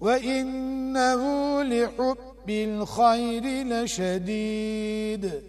وإنه لحب الخير لشديد.